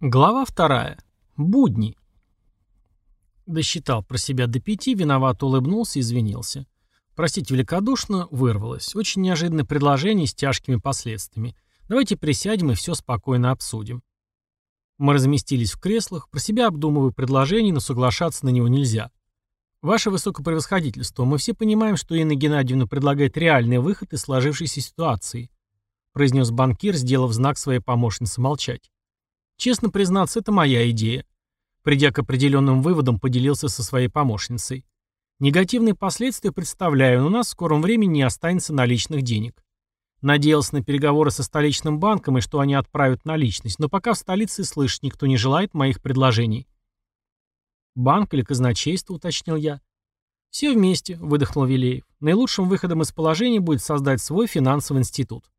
Глава вторая. Будни. Досчитал про себя до пяти, виновато улыбнулся и извинился. Простите великодушно, вырвалось. Очень неожиданное предложение с тяжкими последствиями. Давайте присядем и все спокойно обсудим. Мы разместились в креслах, про себя обдумывая предложение, но соглашаться на него нельзя. Ваше высокопревосходительство, мы все понимаем, что Инна Геннадьевна предлагает реальный выход из сложившейся ситуации, произнес банкир, сделав знак своей помощнице молчать. Честно признаться, это моя идея. Придя к определенным выводам, поделился со своей помощницей. Негативные последствия представляю, но у нас в скором времени не останется наличных денег. Надеялся на переговоры со столичным банком и что они отправят наличность, но пока в столице слышать никто не желает моих предложений. «Банк или казначейство?» — уточнил я. «Все вместе», — выдохнул Вилеев. «Наилучшим выходом из положения будет создать свой финансовый институт».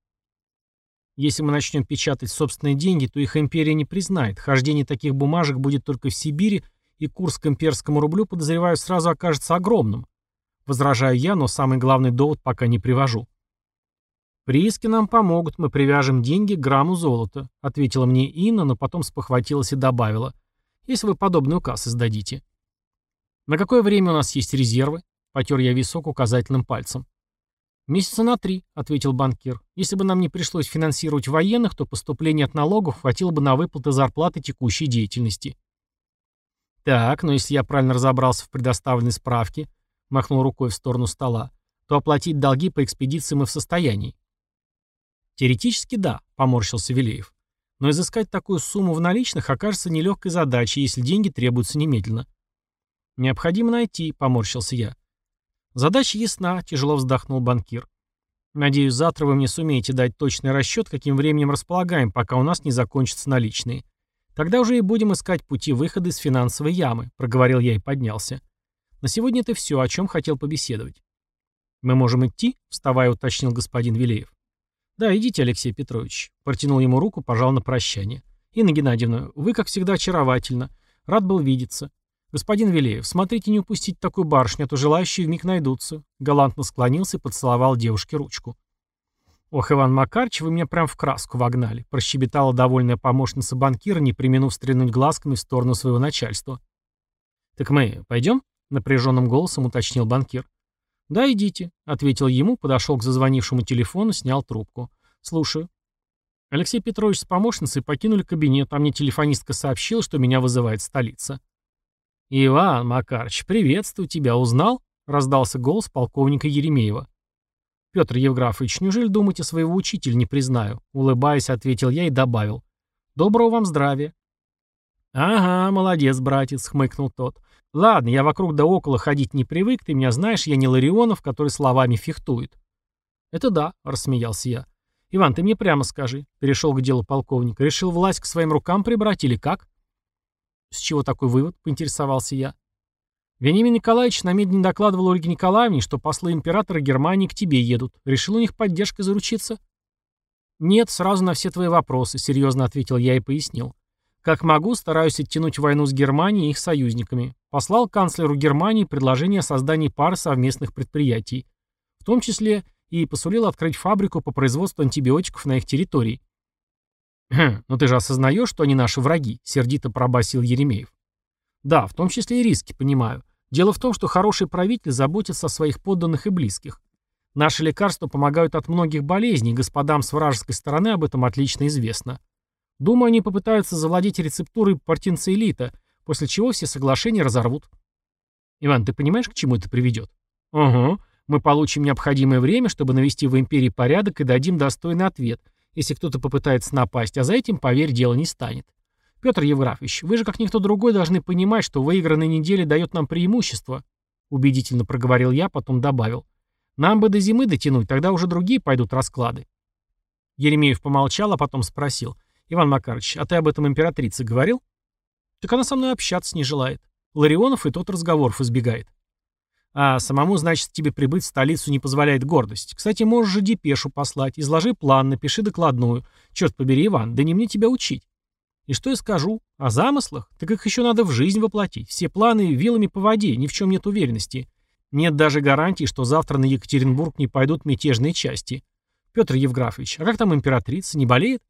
Если мы начнем печатать собственные деньги, то их империя не признает. Хождение таких бумажек будет только в Сибири, и курс к имперскому рублю, подозреваю, сразу окажется огромным. Возражаю я, но самый главный довод пока не привожу. «Прииски нам помогут, мы привяжем деньги к грамму золота», ответила мне Инна, но потом спохватилась и добавила. «Если вы подобный указ издадите». «На какое время у нас есть резервы?» Потер я висок указательным пальцем. «Месяца на три», — ответил банкир. «Если бы нам не пришлось финансировать военных, то поступление от налогов хватило бы на выплаты зарплаты текущей деятельности». «Так, но если я правильно разобрался в предоставленной справке», — махнул рукой в сторону стола, «то оплатить долги по экспедиции мы в состоянии». «Теоретически да», — поморщился Велеев. «Но изыскать такую сумму в наличных окажется нелегкой задачей, если деньги требуются немедленно». «Необходимо найти», — поморщился я. Задача ясна, тяжело вздохнул банкир. Надеюсь, завтра вы мне сумеете дать точный расчет, каким временем располагаем, пока у нас не закончатся наличные. Тогда уже и будем искать пути выхода из финансовой ямы, проговорил я и поднялся. На сегодня это все, о чем хотел побеседовать. Мы можем идти? Вставая, уточнил господин Вилеев. Да, идите, Алексей Петрович. Протянул ему руку, пожал на прощание. Инна Геннадьевна, вы, как всегда, очаровательно. Рад был видеться. «Господин Велеев, смотрите не упустить такую барышню, а то желающие вмиг найдутся». Галантно склонился и поцеловал девушке ручку. «Ох, Иван Макарч, вы меня прям в краску вогнали», — прощебетала довольная помощница банкира, не применув стрельнуть глазками в сторону своего начальства. «Так мы пойдем?» — напряженным голосом уточнил банкир. «Да, идите», — ответил ему, подошел к зазвонившему телефону, снял трубку. «Слушаю». Алексей Петрович с помощницей покинули кабинет, а мне телефонистка сообщила, что меня вызывает столица. «Иван Макарыч, приветствую тебя, узнал?» — раздался голос полковника Еремеева. «Петр Евграфович, неужели думаете, своего учителя не признаю?» Улыбаясь, ответил я и добавил. «Доброго вам здравия». «Ага, молодец, братец», — хмыкнул тот. «Ладно, я вокруг да около ходить не привык, ты меня знаешь, я не Ларионов, который словами фехтует». «Это да», — рассмеялся я. «Иван, ты мне прямо скажи», — перешел к делу полковник. «Решил власть к своим рукам прибрать или как?» «С чего такой вывод?» — поинтересовался я. «Венимин Николаевич намедленно докладывал Ольге Николаевне, что послы императора Германии к тебе едут. Решил у них поддержкой заручиться?» «Нет, сразу на все твои вопросы», — серьезно ответил я и пояснил. «Как могу, стараюсь оттянуть войну с Германией и их союзниками. Послал канцлеру Германии предложение о создании пары совместных предприятий. В том числе и посулил открыть фабрику по производству антибиотиков на их территории. «Хм, но ты же осознаешь, что они наши враги», — сердито пробасил Еремеев. «Да, в том числе и риски, понимаю. Дело в том, что хороший правитель заботится о своих подданных и близких. Наши лекарства помогают от многих болезней, господам с вражеской стороны об этом отлично известно. Думаю, они попытаются завладеть рецептурой партинцелита, после чего все соглашения разорвут. Иван, ты понимаешь, к чему это приведет? Угу. Мы получим необходимое время, чтобы навести в империи порядок и дадим достойный ответ — если кто-то попытается напасть, а за этим, поверь, дело не станет. Петр Евграфович, вы же как никто другой должны понимать, что выигранная неделя дает нам преимущество. Убедительно проговорил я, потом добавил. Нам бы до зимы дотянуть, тогда уже другие пойдут расклады. Еремеев помолчал, а потом спросил. Иван Макарович, а ты об этом императрице говорил? Так она со мной общаться не желает. Ларионов и тот разговоров избегает. А самому, значит, тебе прибыть в столицу не позволяет гордость. Кстати, можешь же депешу послать. Изложи план, напиши докладную. Черт побери, Иван, да не мне тебя учить. И что я скажу? О замыслах? Так их еще надо в жизнь воплотить. Все планы вилами по воде, ни в чем нет уверенности. Нет даже гарантии, что завтра на Екатеринбург не пойдут мятежные части. Петр Евграфович, а как там императрица, не болеет?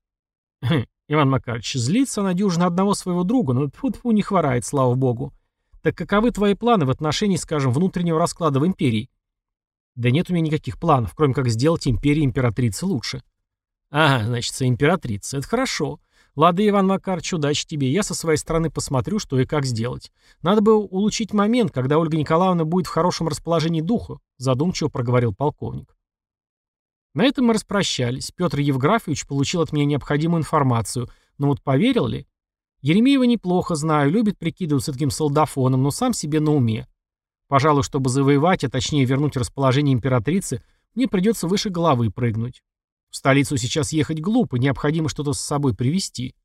Хм, Иван Макарович, злится на дюжину одного своего друга, но тьфу-тьфу не хворает, слава богу. Так каковы твои планы в отношении, скажем, внутреннего расклада в империи? Да нет у меня никаких планов, кроме как сделать империи императрицы лучше. Ага, значит, императрица. Это хорошо. Ладно, Иван Макарович, удачи тебе. Я со своей стороны посмотрю, что и как сделать. Надо бы улучшить момент, когда Ольга Николаевна будет в хорошем расположении духа, задумчиво проговорил полковник. На этом мы распрощались. Петр Евграфович получил от меня необходимую информацию. Но вот поверил ли? Еремеева неплохо знаю, любит прикидываться таким солдафоном, но сам себе на уме. Пожалуй, чтобы завоевать, а точнее вернуть расположение императрицы, мне придется выше головы прыгнуть. В столицу сейчас ехать глупо, необходимо что-то с собой привезти.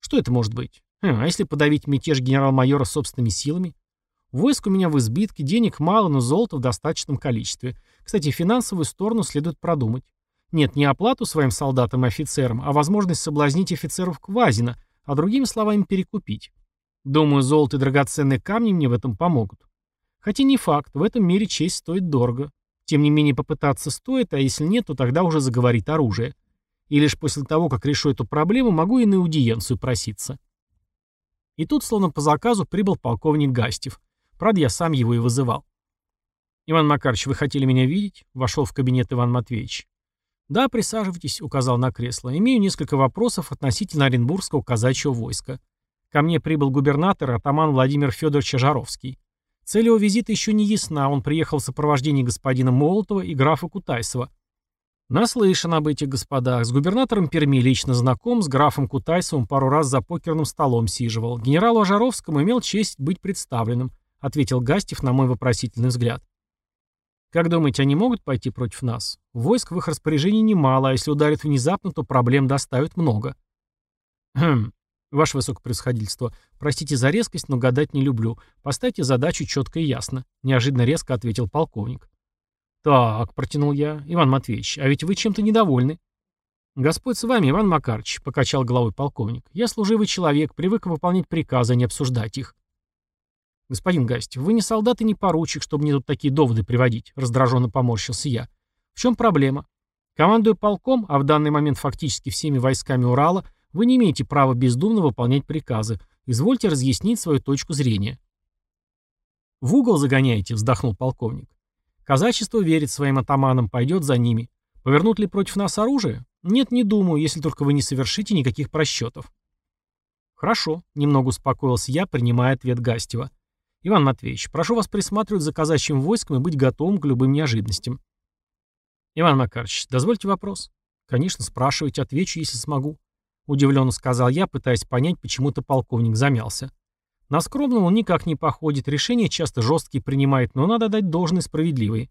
Что это может быть? Хм, а если подавить мятеж генерал-майора собственными силами? Войск у меня в избитке, денег мало, но золота в достаточном количестве. Кстати, финансовую сторону следует продумать. Нет, не оплату своим солдатам и офицерам, а возможность соблазнить офицеров Квазина, а другими словами перекупить. Думаю, золото и драгоценные камни мне в этом помогут. Хотя не факт, в этом мире честь стоит дорого. Тем не менее попытаться стоит, а если нет, то тогда уже заговорит оружие. И лишь после того, как решу эту проблему, могу и на аудиенцию проситься. И тут, словно по заказу, прибыл полковник Гастев. Правда, я сам его и вызывал. «Иван Макарович, вы хотели меня видеть?» Вошел в кабинет Иван Матвеевич. «Да, присаживайтесь», — указал на кресло. «Имею несколько вопросов относительно Оренбургского казачьего войска. Ко мне прибыл губернатор, атаман Владимир Федорович Жаровский. Цель его визита еще не ясна, он приехал в сопровождении господина Молотова и графа Кутайсова. Наслышан об этих господах. С губернатором Перми лично знаком, с графом Кутайсовым пару раз за покерным столом сиживал. Генералу Ожаровскому имел честь быть представленным, ответил Гастев на мой вопросительный взгляд. Как думаете, они могут пойти против нас? Войск в их распоряжении немало, а если ударят внезапно, то проблем доставят много. Хм, «Ваше высокопревосходительство, простите за резкость, но гадать не люблю. Поставьте задачу четко и ясно», — неожиданно резко ответил полковник. «Так», — протянул я, — «Иван Матвеевич, а ведь вы чем-то недовольны». «Господь с вами, Иван Макарович», — покачал головой полковник. «Я служивый человек, привык выполнять приказы, а не обсуждать их». «Господин Гастев, вы не солдат и не поручик, чтобы мне тут такие доводы приводить», — раздраженно поморщился я. «В чем проблема? Командую полком, а в данный момент фактически всеми войсками Урала — вы не имеете права бездумно выполнять приказы. Извольте разъяснить свою точку зрения. В угол загоняете, вздохнул полковник. Казачество верит своим атаманам, пойдет за ними. Повернут ли против нас оружие? Нет, не думаю, если только вы не совершите никаких просчетов. Хорошо, немного успокоился я, принимая ответ Гастева. Иван Матвеевич, прошу вас присматривать за казачьим войском и быть готовым к любым неожиданностям. Иван Макарович, дозвольте вопрос. Конечно, спрашивайте, отвечу, если смогу. Удивленно сказал я, пытаясь понять, почему-то полковник замялся. На скромного он никак не походит, решения часто жесткие принимает, но надо дать должное справедливые.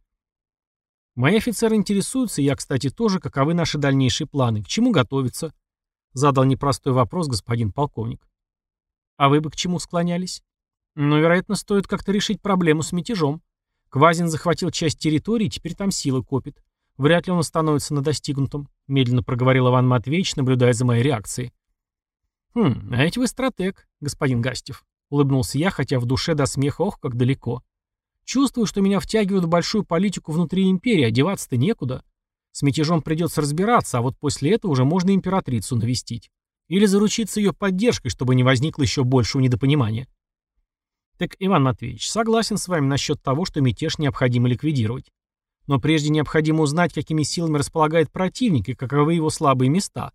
Мои офицеры интересуются, я, кстати, тоже, каковы наши дальнейшие планы, к чему готовиться? Задал непростой вопрос господин полковник. А вы бы к чему склонялись? Ну, вероятно, стоит как-то решить проблему с мятежом. Квазин захватил часть территории, теперь там силы копит. Вряд ли он остановится на достигнутом, медленно проговорил Иван Матвеевич, наблюдая за моей реакцией. Хм, а ведь вы стратег, господин Гастев, улыбнулся я, хотя в душе до смеха ох, как далеко. Чувствую, что меня втягивают в большую политику внутри империи, одеваться-то некуда. С мятежом придется разбираться, а вот после этого уже можно императрицу навестить. Или заручиться ее поддержкой, чтобы не возникло еще большего недопонимания. Так, Иван Матвеевич, согласен с вами насчет того, что мятеж необходимо ликвидировать. Но прежде необходимо узнать, какими силами располагает противник и каковы его слабые места.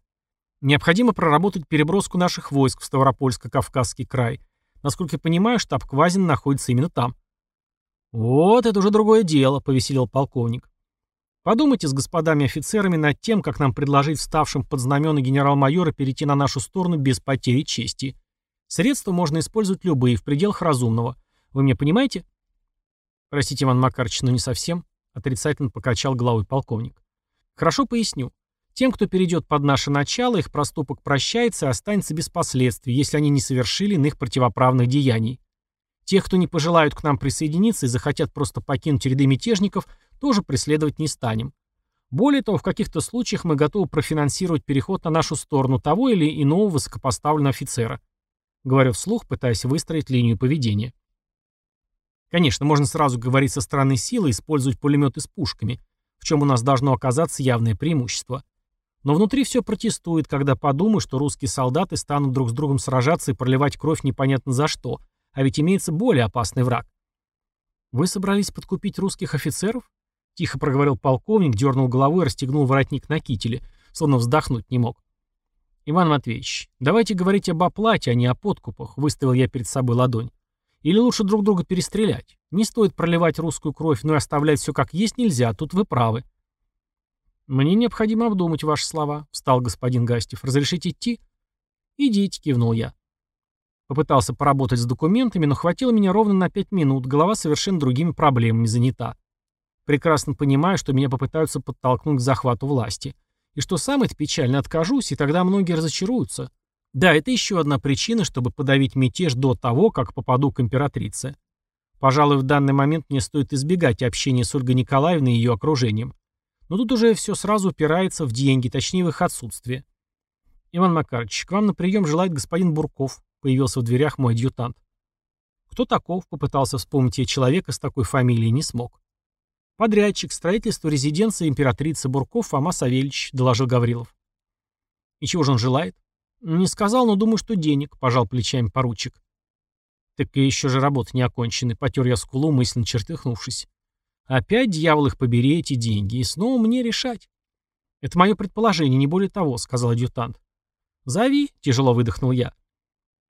Необходимо проработать переброску наших войск в Ставропольско-Кавказский край. Насколько я понимаю, штаб Квазин находится именно там. «Вот это уже другое дело», — повеселил полковник. «Подумайте с господами офицерами над тем, как нам предложить вставшим под знамена генерал-майора перейти на нашу сторону без потери чести. Средства можно использовать любые, в пределах разумного. Вы меня понимаете?» «Простите, Иван Макарович, но не совсем», Отрицательно покачал головой полковник. Хорошо поясню. Тем, кто перейдет под наше начало, их проступок прощается и останется без последствий, если они не совершили иных противоправных деяний. Тех, кто не пожелают к нам присоединиться и захотят просто покинуть ряды мятежников, тоже преследовать не станем. Более того, в каких-то случаях мы готовы профинансировать переход на нашу сторону того или иного высокопоставленного офицера. Говорю вслух, пытаясь выстроить линию поведения. Конечно, можно сразу говорить со стороны силы использовать пулеметы с пушками, в чем у нас должно оказаться явное преимущество. Но внутри все протестует, когда подумаю, что русские солдаты станут друг с другом сражаться и проливать кровь непонятно за что, а ведь имеется более опасный враг. «Вы собрались подкупить русских офицеров?» — тихо проговорил полковник, дернул головой и расстегнул воротник на кителе, словно вздохнуть не мог. «Иван Матвеевич, давайте говорить об оплате, а не о подкупах», — выставил я перед собой ладонь. «Или лучше друг друга перестрелять. Не стоит проливать русскую кровь, но и оставлять все как есть нельзя, тут вы правы». «Мне необходимо обдумать ваши слова», — встал господин Гастев. «Разрешите идти?» «Идите», — кивнул я. Попытался поработать с документами, но хватило меня ровно на пять минут, голова совершенно другими проблемами занята. Прекрасно понимаю, что меня попытаются подтолкнуть к захвату власти. И что самое печально, откажусь, и тогда многие разочаруются. Да, это еще одна причина, чтобы подавить мятеж до того, как попаду к императрице. Пожалуй, в данный момент мне стоит избегать общения с Ольгой Николаевной и ее окружением. Но тут уже все сразу упирается в деньги, точнее в их отсутствие. «Иван Макарович, к вам на прием желает господин Бурков», — появился в дверях мой адъютант. «Кто таков?» — попытался вспомнить я человека с такой фамилией, не смог. «Подрядчик, строительство резиденции императрицы Бурков Фома Савельевич», — доложил Гаврилов. «И чего же он желает?» «Не сказал, но думаю, что денег», — пожал плечами поручик. «Так и еще же работа не окончена», — потер я скулу, мысленно чертыхнувшись. «Опять, дьявол, их побери, эти деньги, и снова мне решать». «Это мое предположение, не более того», — сказал адъютант. «Зови», — тяжело выдохнул я.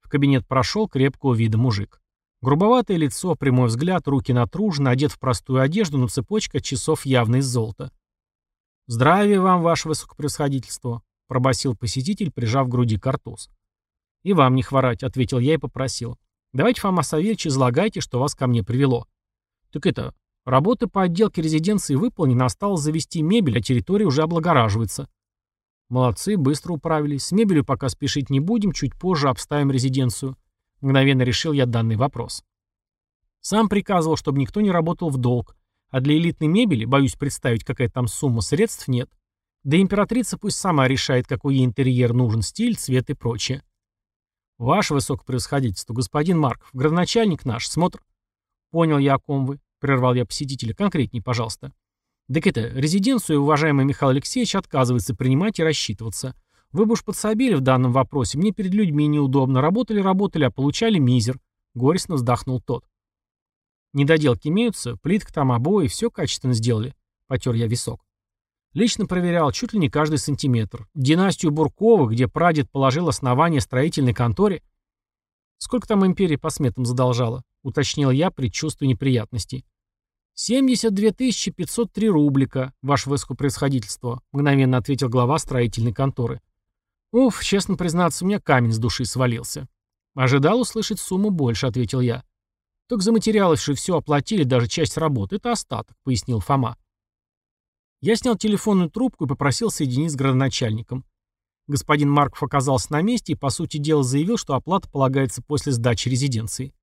В кабинет прошел крепкого вида мужик. Грубоватое лицо, прямой взгляд, руки натружены, одет в простую одежду, но цепочка часов явно из золота. «Здравия вам, ваше высокопревосходительство», — пробасил посетитель, прижав к груди картуз. «И вам не хворать», — ответил я и попросил. «Давайте, Фома Савельевич, излагайте, что вас ко мне привело». «Так это, работы по отделке резиденции выполнены, осталось завести мебель, а территория уже облагораживается». «Молодцы, быстро управились. С мебелью пока спешить не будем, чуть позже обставим резиденцию. Мгновенно решил я данный вопрос. Сам приказывал, чтобы никто не работал в долг, а для элитной мебели, боюсь представить, какая там сумма средств, нет. Да императрица пусть сама решает, какой ей интерьер нужен, стиль, цвет и прочее. Ваше высокопревосходительство, господин Марков, градоначальник наш, смотр... Понял я, о ком вы, прервал я посетителя, конкретней, пожалуйста. Так это, резиденцию уважаемый Михаил Алексеевич отказывается принимать и рассчитываться. Вы бы уж подсобили в данном вопросе. Мне перед людьми неудобно. Работали-работали, а получали мизер. Горестно вздохнул тот. Недоделки имеются, плитка там, обои, все качественно сделали. Потер я висок. Лично проверял чуть ли не каждый сантиметр. Династию Бурковых, где прадед положил основание строительной конторе. Сколько там империя по сметам задолжала? Уточнил я, предчувствуя неприятностей. 72 503 рублика, ваше высокопревосходительство, мгновенно ответил глава строительной конторы. «Уф, честно признаться, у меня камень с души свалился». «Ожидал услышать сумму больше», — ответил я. «Так за материалы же все оплатили, даже часть работы. Это остаток», — пояснил Фома. Я снял телефонную трубку и попросил соединить с градоначальником. Господин Марков оказался на месте и, по сути дела, заявил, что оплата полагается после сдачи резиденции.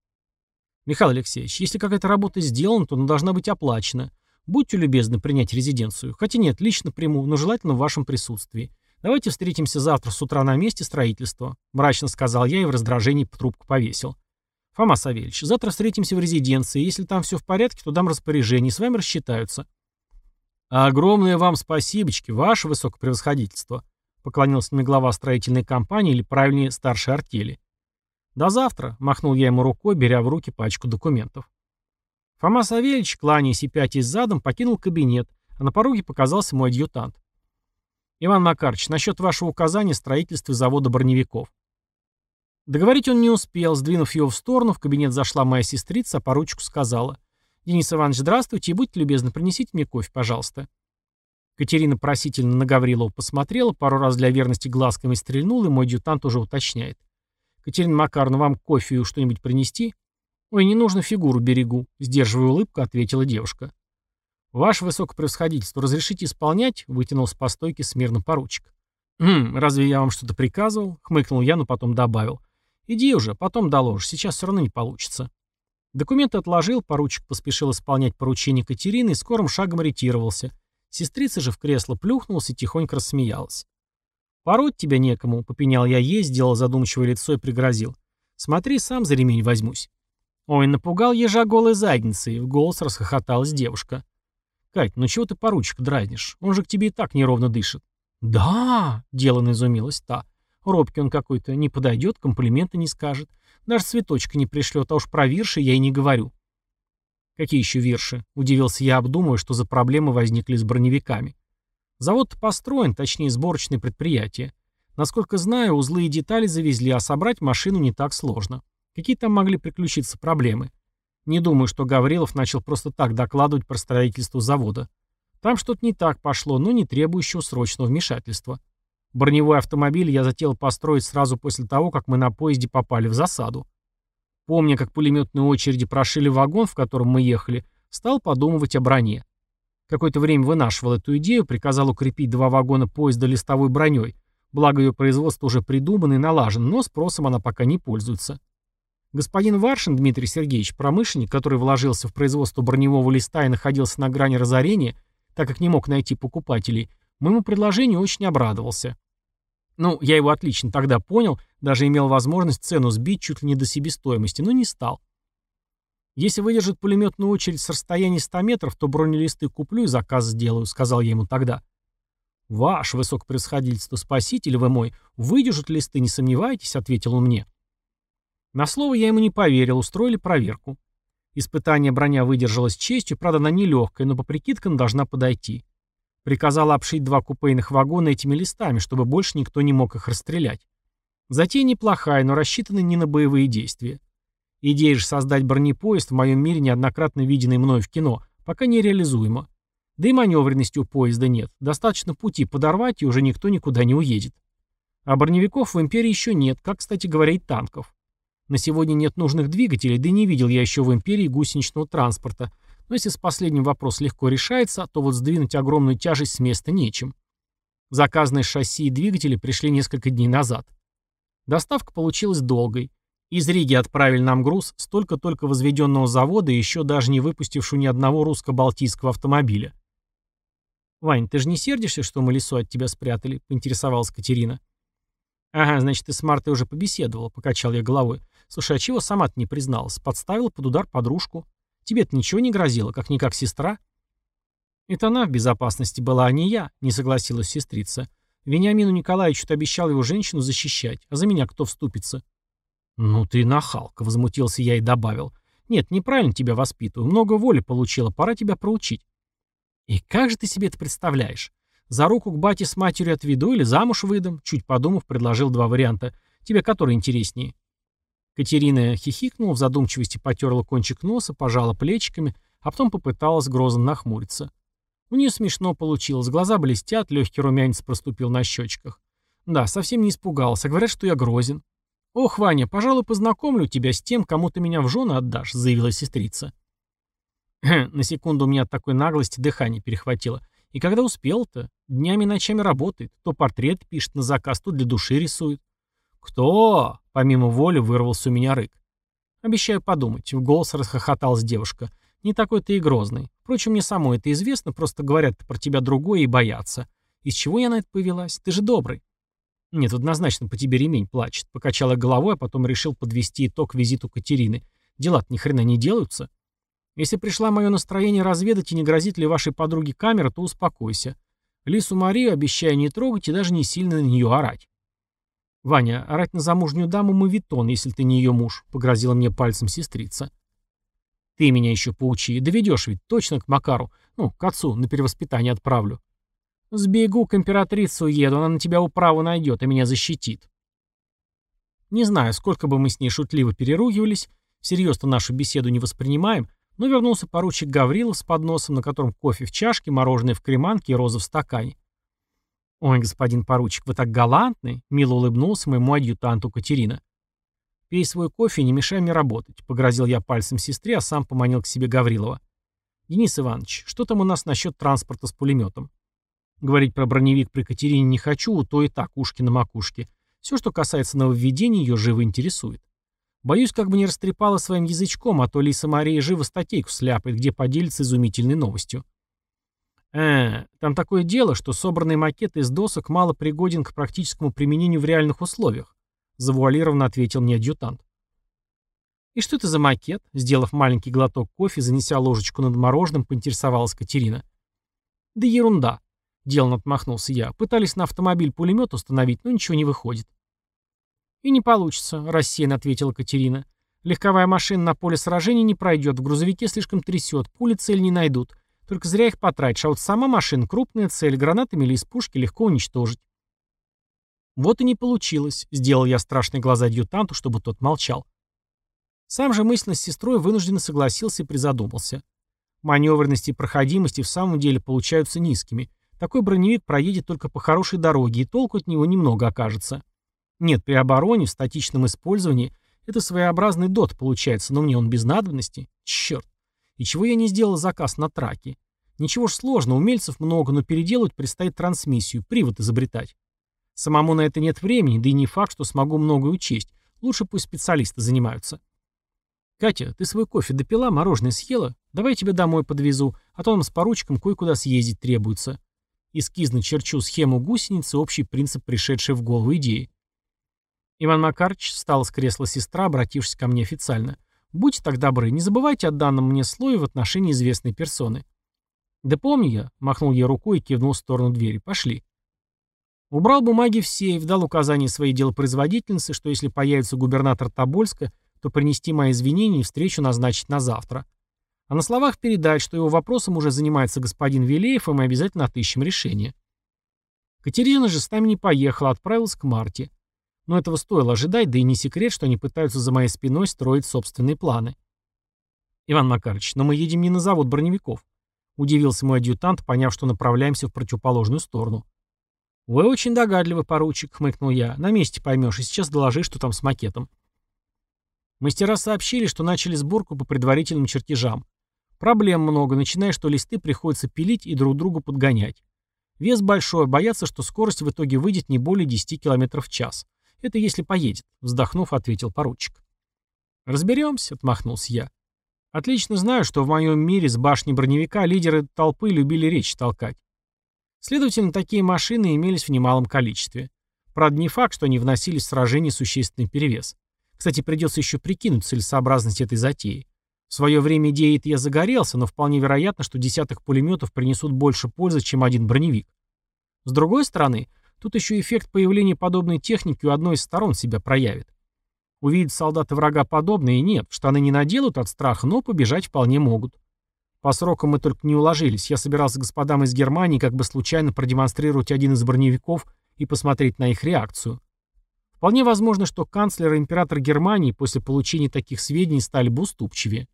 «Михаил Алексеевич, если какая-то работа сделана, то она должна быть оплачена. Будьте любезны принять резиденцию. Хотя нет, лично приму, но желательно в вашем присутствии. «Давайте встретимся завтра с утра на месте строительства», — мрачно сказал я и в раздражении трубку повесил. «Фома Савельевич, завтра встретимся в резиденции. Если там все в порядке, то дам распоряжение, с вами рассчитаются». «Огромное вам спасибочки, ваше высокопревосходительство», — поклонился мне глава строительной компании или, правильнее, старшей артели. «До завтра», — махнул я ему рукой, беря в руки пачку документов. Фома Савельевич, кланяясь и пятясь задом, покинул кабинет, а на пороге показался мой адъютант. Иван Макарович, насчет вашего указания строительства завода броневиков. Договорить он не успел, сдвинув его в сторону, в кабинет зашла моя сестрица, а поручику сказала. «Денис Иванович, здравствуйте, и будьте любезны, принесите мне кофе, пожалуйста». Катерина просительно на Гаврилова посмотрела, пару раз для верности глазками стрельнула, и мой адъютант уже уточняет. «Катерина Макаровна, вам кофе и что-нибудь принести?» «Ой, не нужно, фигуру берегу», — сдерживая улыбку, ответила девушка. «Ваше высокопревосходительство, разрешите исполнять?» — вытянулся по стойке смирно поручик. «Хм, разве я вам что-то приказывал?» — хмыкнул я, но потом добавил. «Иди уже, потом доложишь, сейчас все равно не получится». Документы отложил, поручик поспешил исполнять поручение Катерины и скорым шагом ретировался. Сестрица же в кресло плюхнулась и тихонько рассмеялась. «Пороть тебя некому», — попенял я ей, сделал задумчивое лицо и пригрозил. «Смотри, сам за ремень возьмусь». Ой, напугал ежа голой задницей, в голос расхохоталась девушка. «Кать, ну чего ты поручик дразнишь? Он же к тебе и так неровно дышит». «Да!» — деланно изумилась та. «Робкий он какой-то, не подойдет, комплименты не скажет. Даже цветочка не пришлет, а уж про вирши я и не говорю». «Какие еще вирши?» — удивился я, обдумывая, что за проблемы возникли с броневиками. «Завод построен, точнее сборочное предприятие. Насколько знаю, узлы и детали завезли, а собрать машину не так сложно. Какие там могли приключиться проблемы? Не думаю, что Гаврилов начал просто так докладывать про строительство завода. Там что-то не так пошло, но не требующего срочного вмешательства. Броневой автомобиль я затеял построить сразу после того, как мы на поезде попали в засаду. Помня, как пулеметные очереди прошили вагон, в котором мы ехали, стал подумывать о броне. Какое-то время вынашивал эту идею, приказал укрепить два вагона поезда листовой броней, благо ее производство уже придумано и налажено, но спросом она пока не пользуется. Господин Варшин Дмитрий Сергеевич, промышленник, который вложился в производство броневого листа и находился на грани разорения, так как не мог найти покупателей, моему предложению очень обрадовался. Ну, я его отлично тогда понял, даже имел возможность цену сбить чуть ли не до себестоимости, но не стал. Если выдержит пулеметную очередь с расстояния 100 метров, то бронелисты куплю и заказ сделаю, сказал я ему тогда. Ваш высокопревосходительство, спаситель вы мой, выдержат листы, не сомневайтесь, ответил он мне. На слово я ему не поверил, устроили проверку. Испытание броня выдержала с честью, правда, она нелегкая, но по прикидкам должна подойти. Приказала обшить два купейных вагона этими листами, чтобы больше никто не мог их расстрелять. Затея неплохая, но рассчитана не на боевые действия. Идея же создать бронепоезд в моем мире, неоднократно виденной мной в кино, пока нереализуема. Да и маневренности у поезда нет. Достаточно пути подорвать, и уже никто никуда не уедет. А броневиков в империи еще нет, как, кстати говоря, и танков. На сегодня нет нужных двигателей, да и не видел я еще в империи гусеничного транспорта. Но если с последним вопрос легко решается, то вот сдвинуть огромную тяжесть с места нечем. Заказанные шасси и двигатели пришли несколько дней назад. Доставка получилась долгой. Из Риги отправили нам груз столько только возведенного завода еще даже не выпустившего ни одного русско-балтийского автомобиля. «Вань, ты же не сердишься, что мы лесу от тебя спрятали?» — поинтересовалась Катерина. «Ага, значит, ты с Мартой уже побеседовала», — покачал я головой. «Слушай, а чего сама-то не призналась? Подставила под удар подружку. Тебе-то ничего не грозило, как-никак сестра?» «Это она в безопасности была, а не я», — не согласилась сестрица. «Вениамину Николаевичу-то обещал его женщину защищать, а за меня кто вступится?» «Ну ты нахалка», — возмутился я и добавил. «Нет, неправильно тебя воспитываю. Много воли получила, пора тебя проучить». «И как же ты себе это представляешь? За руку к бате с матерью отведу или замуж выдам?» Чуть подумав, предложил два варианта. «Тебе который интереснее?» Катерина хихикнула, в задумчивости потерла кончик носа, пожала плечиками, а потом попыталась грозно нахмуриться. У нее смешно получилось, глаза блестят, легкий румянец проступил на щечках. Да, совсем не испугался, говорят, что я грозен. «Ох, Ваня, пожалуй, познакомлю тебя с тем, кому ты меня в жены отдашь», — заявила сестрица. На секунду у меня от такой наглости дыхание перехватило. И когда успел-то? Днями и ночами работает. То портрет пишет на заказ, то для души рисует. «Кто?» — помимо воли вырвался у меня рык. «Обещаю подумать», — в голос расхохоталась девушка. «Не такой ты и грозный. Впрочем, мне самой это известно, просто говорят про тебя другое и боятся. Из чего я на это повелась? Ты же добрый». «Нет, однозначно по тебе ремень плачет», — покачала головой, а потом решил подвести итог визиту Катерины. «Дела-то ни хрена не делаются». Если пришла мое настроение разведать и не грозит ли вашей подруге камера, то успокойся. Лису Марию обещаю не трогать и даже не сильно на нее орать. «Ваня, орать на замужнюю даму мавитон, если ты не ее муж», — погрозила мне пальцем сестрица. «Ты меня еще поучи, доведешь ведь точно к Макару, ну, к отцу, на перевоспитание отправлю». «Сбегу к императрице уеду, она на тебя управу найдет и меня защитит». Не знаю, сколько бы мы с ней шутливо переругивались, всерьез-то нашу беседу не воспринимаем, но вернулся поручик Гаврилов с подносом, на котором кофе в чашке, мороженое в креманке и роза в стакане. «Ой, господин поручик, вы так галантный!» — мило улыбнулся моему адъютанту Катерина. «Пей свой кофе и не мешай мне работать», — погрозил я пальцем сестре, а сам поманил к себе Гаврилова. «Денис Иванович, что там у нас насчет транспорта с пулеметом?» Говорить про броневик при Катерине не хочу, у то и так ушки на макушке. Все, что касается нововведений, ее живо интересует. Боюсь, как бы не растрепала своим язычком, а то Лиса Мария живо статейку сляпает, где поделится изумительной новостью. Э, там такое дело, что собранный макет из досок мало пригоден к практическому применению в реальных условиях, завуалированно ответил мне адъютант. «И что это за макет?» Сделав маленький глоток кофе, занеся ложечку над мороженым, поинтересовалась Катерина. «Да ерунда. Делан отмахнулся я. Пытались на автомобиль пулемет установить, но ничего не выходит. И не получится, рассеянно ответила Катерина. Легковая машина на поле сражений не пройдет, в грузовике слишком трясет, пули цель не найдут. Только зря их потратишь, а вот сама машина крупная цель, гранатами или из пушки легко уничтожить. Вот и не получилось, сделал я страшные глаза адъютанту, чтобы тот молчал. Сам же мысленно с сестрой вынужденно согласился и призадумался. Маневренность и проходимость в самом деле получаются низкими. Такой броневик проедет только по хорошей дороге, и толку от него немного окажется. Нет, при обороне, в статичном использовании это своеобразный дот получается, но мне он без надобности. Черт. И чего я не сделал заказ на траке? Ничего ж сложного, умельцев много, но переделывать предстоит трансмиссию, привод изобретать. Самому на это нет времени, да и не факт, что смогу многое учесть. Лучше пусть специалисты занимаются. «Катя, ты свой кофе допила, мороженое съела? Давай я тебя домой подвезу, а то нам с поручиком кое-куда съездить требуется». Эскизно черчу схему гусеницы, общий принцип, пришедший в голову идеи. Иван Макарович встал с кресла сестра, обратившись ко мне официально. «Будьте так добры, не забывайте о данном мне слое в отношении известной персоны». «Да помню я», — махнул я рукой и кивнул в сторону двери. «Пошли». Убрал бумаги в сейф, дал указание своей делопроизводительнице, что если появится губернатор Тобольска, то принести мои извинения и встречу назначить на завтра. А на словах передать, что его вопросом уже занимается господин Велеев, и мы обязательно отыщем решение. Катерина же с нами не поехала, отправилась к Марте. Но этого стоило ожидать, да и не секрет, что они пытаются за моей спиной строить собственные планы. «Иван Макарович, но мы едем не на завод броневиков», — удивился мой адъютант, поняв, что направляемся в противоположную сторону. «Вы очень догадливый, поручик», — хмыкнул я. «На месте поймешь, и сейчас доложи, что там с макетом». Мастера сообщили, что начали сборку по предварительным чертежам. Проблем много, начиная, что листы приходится пилить и друг другу подгонять. Вес большой, боятся, что скорость в итоге выйдет не более 10 км в час. Это если поедет, вздохнув, ответил поручик. Разберемся, отмахнулся я. Отлично знаю, что в моем мире с башни броневика лидеры толпы любили речь толкать. Следовательно, такие машины имелись в немалом количестве. Правда, не факт, что они вносили в сражение существенный перевес. Кстати, придется еще прикинуть целесообразность этой затеи. В свое время идеей я загорелся, но вполне вероятно, что десяток пулеметов принесут больше пользы, чем один броневик. С другой стороны, Тут еще эффект появления подобной техники у одной из сторон себя проявит. Увидят солдаты врага подобное и нет, штаны не наделают от страха, но побежать вполне могут. По срокам мы только не уложились. Я собирался господам из Германии как бы случайно продемонстрировать один из броневиков и посмотреть на их реакцию. Вполне возможно, что канцлер и император Германии после получения таких сведений стали бы уступчивее.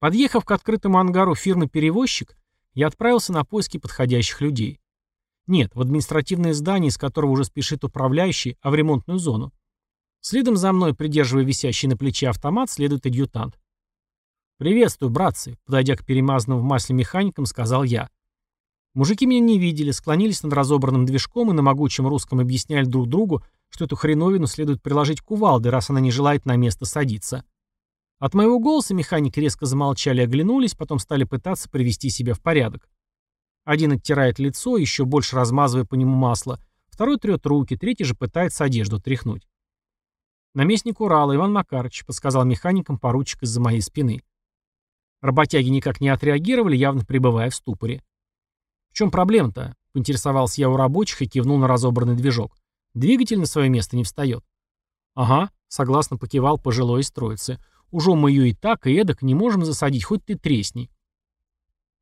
Подъехав к открытому ангару фирмы-перевозчик, я отправился на поиски подходящих людей. Нет, в административное здание, из которого уже спешит управляющий, а в ремонтную зону. Следом за мной, придерживая висящий на плече автомат, следует адъютант. «Приветствую, братцы», — подойдя к перемазанным в масле механикам, сказал я. Мужики меня не видели, склонились над разобранным движком и на могучем русском объясняли друг другу, что эту хреновину следует приложить кувалды, раз она не желает на место садиться. От моего голоса механики резко замолчали оглянулись, потом стали пытаться привести себя в порядок. Один оттирает лицо, еще больше размазывая по нему масло, второй трет руки, третий же пытается одежду тряхнуть. «Наместник Урала, Иван Макарович», — подсказал механикам поручик из-за моей спины. Работяги никак не отреагировали, явно пребывая в ступоре. «В чем проблема-то?» — поинтересовался я у рабочих и кивнул на разобранный движок. «Двигатель на свое место не встает». «Ага», — согласно покивал пожилой из троицы. «Ужо мы ее и так, и эдак не можем засадить, хоть ты тресни».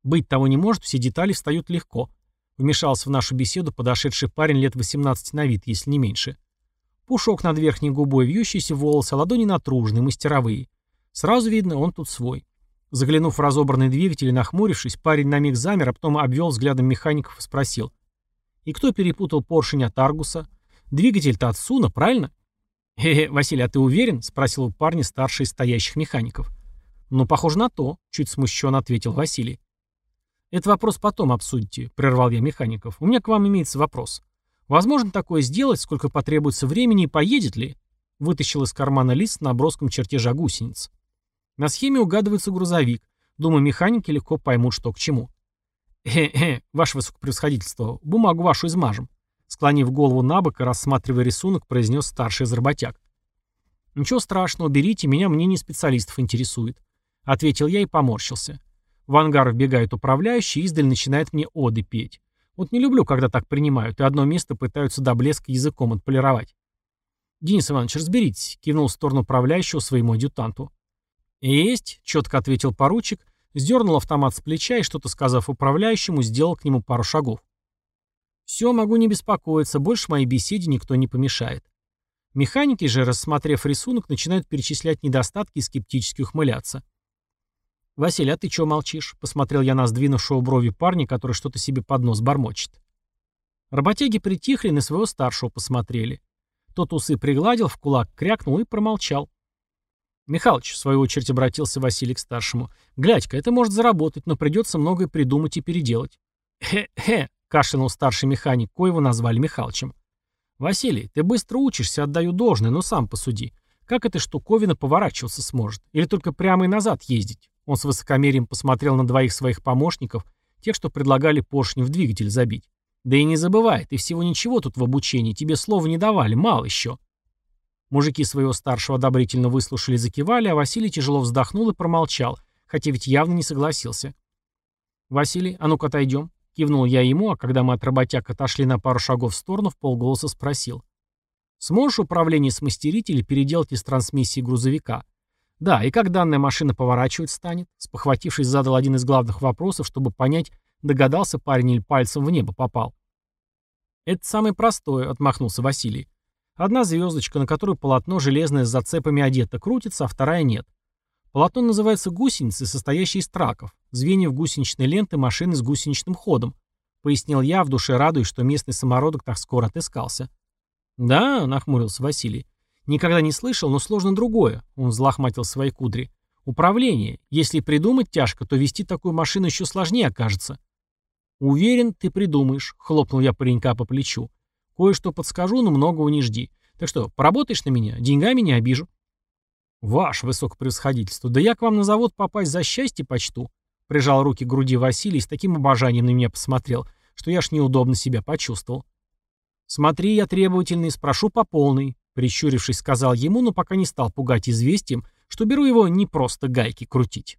Быть того не может, все детали встают легко. Вмешался в нашу беседу подошедший парень лет 18 на вид, если не меньше. Пушок над верхней губой, вьющиеся волосы, ладони натружены, мастеровые. Сразу видно, он тут свой. Заглянув в разобранный двигатель и нахмурившись, парень на миг замер, а потом обвел взглядом механиков и спросил. «И кто перепутал поршень от Аргуса? Двигатель-то от Суна, правильно?» «Хе-хе, Василий, а ты уверен?» — спросил у парня старший из стоящих механиков. «Ну, похоже на то», — чуть смущенно ответил Василий. «Это вопрос потом обсудите», — прервал я механиков. «У меня к вам имеется вопрос. Возможно такое сделать, сколько потребуется времени и поедет ли?» Вытащил из кармана лист на броском чертежа гусениц. На схеме угадывается грузовик. Думаю, механики легко поймут, что к чему. «Хе-хе, ваше высокопревосходительство, бумагу вашу измажем», склонив голову на бок и рассматривая рисунок, произнес старший из работяг. «Ничего страшного, берите, меня мнение специалистов интересует», ответил я и поморщился. В ангар вбегает управляющий и издаль начинает мне оды петь. Вот не люблю, когда так принимают, и одно место пытаются до блеска языком отполировать. «Денис Иванович, разберитесь», — кивнул в сторону управляющего своему адъютанту. «Есть», — четко ответил поручик, сдернул автомат с плеча и, что-то сказав управляющему, сделал к нему пару шагов. «Все, могу не беспокоиться, больше моей беседе никто не помешает». Механики же, рассмотрев рисунок, начинают перечислять недостатки и скептически ухмыляться. «Василий, а ты чего молчишь?» — посмотрел я на сдвинувшего брови парня, который что-то себе под нос бормочет. Работяги притихли, на своего старшего посмотрели. Тот усы пригладил, в кулак крякнул и промолчал. «Михалыч», — в свою очередь обратился Василий к старшему, — «глядь-ка, это может заработать, но придется многое придумать и переделать». «Хе-хе», — кашлянул старший механик, коего назвали Михалычем. «Василий, ты быстро учишься, отдаю должное, но сам посуди. Как эта штуковина поворачиваться сможет? Или только прямо и назад ездить? Он с высокомерием посмотрел на двоих своих помощников, тех, что предлагали поршни в двигатель забить. Да и не забывай, ты всего ничего тут в обучении, тебе слова не давали, мало еще. Мужики своего старшего одобрительно выслушали закивали, а Василий тяжело вздохнул и промолчал, хотя ведь явно не согласился. «Василий, а ну-ка отойдем», — кивнул я ему, а когда мы от работяг отошли на пару шагов в сторону, в полголоса спросил. «Сможешь управление смастерить или переделать из трансмиссии грузовика?» Да, и как данная машина поворачивать станет? Спохватившись, задал один из главных вопросов, чтобы понять, догадался парень или пальцем в небо попал. Это самое простое, отмахнулся Василий. Одна звездочка, на которую полотно железное с зацепами одето, крутится, а вторая нет. Полотно называется гусеницей, состоящей из траков, звеньев гусеничной ленты машины с гусеничным ходом, пояснил я, в душе радуясь, что местный самородок так скоро отыскался. Да, нахмурился Василий. Никогда не слышал, но сложно другое. Он взлохматил свои кудри. Управление. Если придумать тяжко, то вести такую машину еще сложнее окажется. Уверен, ты придумаешь, хлопнул я паренька по плечу. Кое-что подскажу, но многого не жди. Так что, поработаешь на меня, деньгами не обижу. Ваш высокопревосходительство, да я к вам на завод попасть за счастье почту. Прижал руки к груди Василий с таким обожанием на меня посмотрел, что я ж неудобно себя почувствовал. Смотри, я требовательный, спрошу по полной. Прищурившись, сказал ему, но пока не стал пугать известием, что беру его не просто гайки крутить.